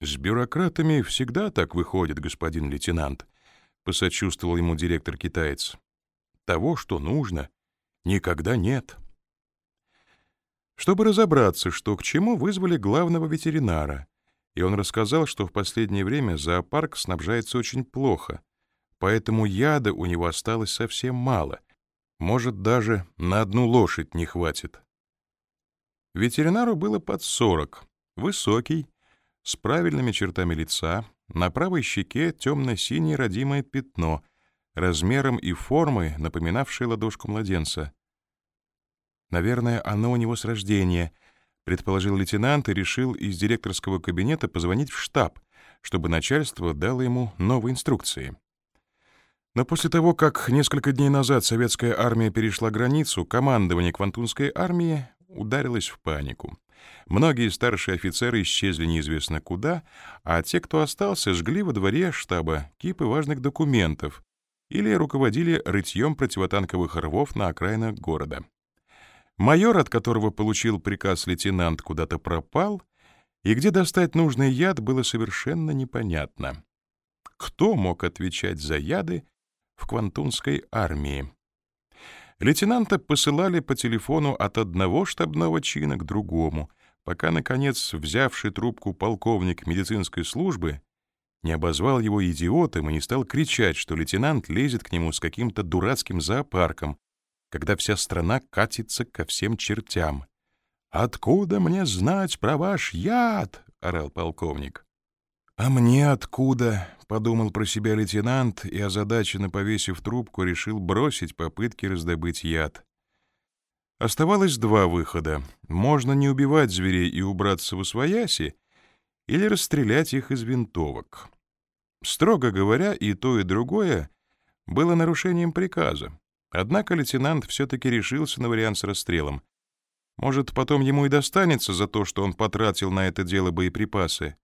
«С бюрократами всегда так выходит, господин лейтенант», — посочувствовал ему директор-китаец. «Того, что нужно, никогда нет». Чтобы разобраться, что к чему, вызвали главного ветеринара, и он рассказал, что в последнее время зоопарк снабжается очень плохо, поэтому яда у него осталось совсем мало, может, даже на одну лошадь не хватит. Ветеринару было под сорок, высокий, с правильными чертами лица, на правой щеке темно-синее родимое пятно, размером и формой, напоминавшее ладошку младенца. Наверное, оно у него с рождения, предположил лейтенант и решил из директорского кабинета позвонить в штаб, чтобы начальство дало ему новые инструкции. Но после того, как несколько дней назад советская армия перешла границу, командование Квантунской армии ударилось в панику. Многие старшие офицеры исчезли неизвестно куда, а те, кто остался, жгли во дворе штаба кипы важных документов или руководили рытьем противотанковых рвов на окраинах города. Майор, от которого получил приказ лейтенант, куда-то пропал, и где достать нужный яд, было совершенно непонятно. Кто мог отвечать за яды в Квантунской армии? Лейтенанта посылали по телефону от одного штабного чина к другому, пока, наконец, взявший трубку полковник медицинской службы не обозвал его идиотом и не стал кричать, что лейтенант лезет к нему с каким-то дурацким зоопарком, когда вся страна катится ко всем чертям. «Откуда мне знать про ваш яд?» — орал полковник. «А мне откуда?» — подумал про себя лейтенант и, озадаченно повесив трубку, решил бросить попытки раздобыть яд. Оставалось два выхода. Можно не убивать зверей и убраться в освояси, или расстрелять их из винтовок. Строго говоря, и то, и другое было нарушением приказа. Однако лейтенант все-таки решился на вариант с расстрелом. Может, потом ему и достанется за то, что он потратил на это дело боеприпасы,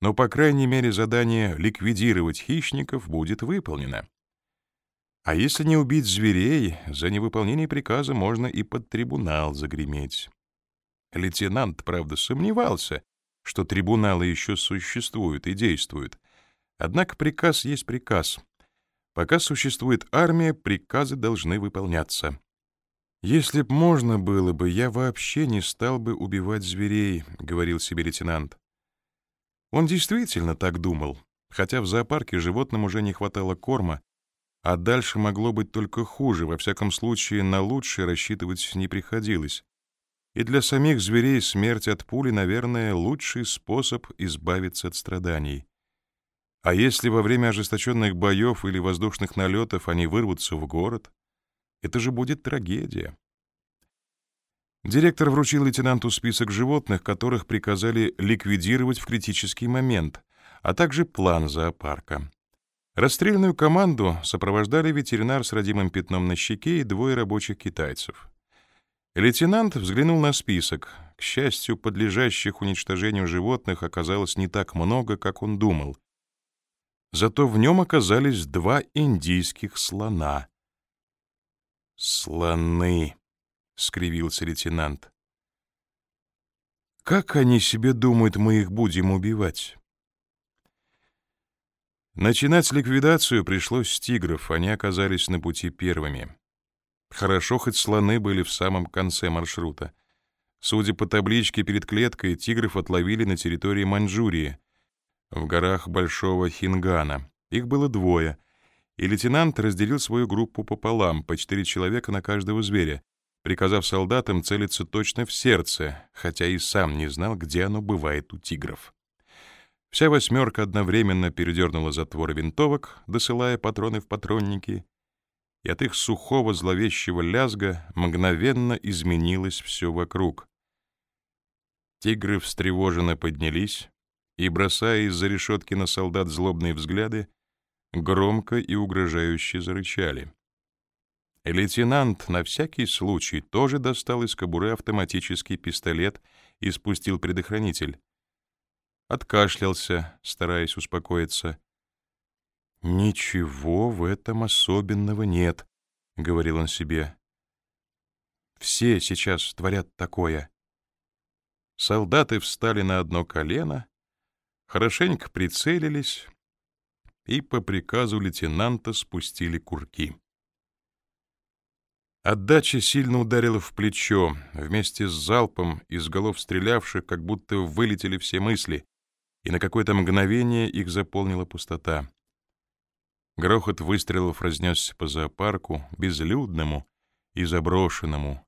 но, по крайней мере, задание ликвидировать хищников будет выполнено. А если не убить зверей, за невыполнение приказа можно и под трибунал загреметь. Лейтенант, правда, сомневался, что трибуналы еще существуют и действуют. Однако приказ есть приказ. Пока существует армия, приказы должны выполняться. «Если б можно было бы, я вообще не стал бы убивать зверей», — говорил себе лейтенант. Он действительно так думал, хотя в зоопарке животным уже не хватало корма, а дальше могло быть только хуже, во всяком случае на лучшее рассчитывать не приходилось. И для самих зверей смерть от пули, наверное, лучший способ избавиться от страданий. А если во время ожесточенных боев или воздушных налетов они вырвутся в город, это же будет трагедия. Директор вручил лейтенанту список животных, которых приказали ликвидировать в критический момент, а также план зоопарка. Расстрельную команду сопровождали ветеринар с родимым пятном на щеке и двое рабочих китайцев. Лейтенант взглянул на список. К счастью, подлежащих уничтожению животных оказалось не так много, как он думал. Зато в нем оказались два индийских слона. «Слоны!» — скривился лейтенант. «Как они себе думают, мы их будем убивать?» Начинать ликвидацию пришлось с тигров, они оказались на пути первыми. Хорошо, хоть слоны были в самом конце маршрута. Судя по табличке перед клеткой, тигров отловили на территории Маньчжурии, в горах Большого Хингана. Их было двое, и лейтенант разделил свою группу пополам, по четыре человека на каждого зверя, приказав солдатам целиться точно в сердце, хотя и сам не знал, где оно бывает у тигров. Вся восьмерка одновременно передернула затворы винтовок, досылая патроны в патронники, и от их сухого зловещего лязга мгновенно изменилось все вокруг. Тигры встревоженно поднялись, и, бросая из-за решетки на солдат злобные взгляды, громко и угрожающе зарычали. Лейтенант на всякий случай тоже достал из кобуры автоматический пистолет и спустил предохранитель. Откашлялся, стараясь успокоиться. «Ничего в этом особенного нет», — говорил он себе. «Все сейчас творят такое». Солдаты встали на одно колено, хорошенько прицелились и по приказу лейтенанта спустили курки. Отдача сильно ударила в плечо. Вместе с залпом из голов стрелявших как будто вылетели все мысли, и на какое-то мгновение их заполнила пустота. Грохот выстрелов разнесся по зоопарку, безлюдному и заброшенному.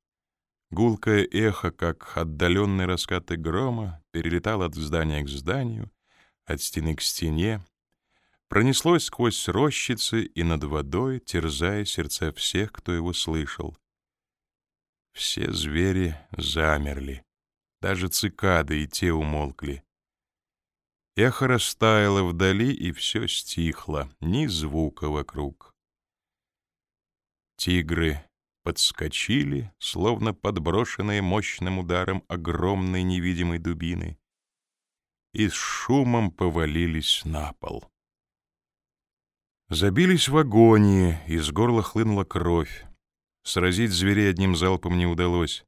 Гулкое эхо, как отдаленные раскаты грома, перелетало от здания к зданию, от стены к стене, пронеслось сквозь рощицы и над водой, терзая сердца всех, кто его слышал. Все звери замерли, даже цикады и те умолкли. Эхо растаяло вдали, и все стихло, ни звука вокруг. Тигры подскочили, словно подброшенные мощным ударом огромной невидимой дубины, и с шумом повалились на пол. Забились в агонии, из горла хлынула кровь. Сразить зверей одним залпом не удалось.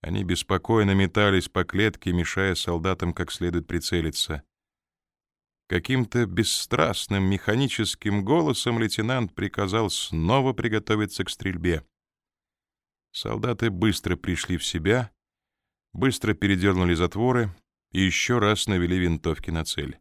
Они беспокойно метались по клетке, мешая солдатам как следует прицелиться. Каким-то бесстрастным механическим голосом лейтенант приказал снова приготовиться к стрельбе. Солдаты быстро пришли в себя, быстро передернули затворы и еще раз навели винтовки на цель.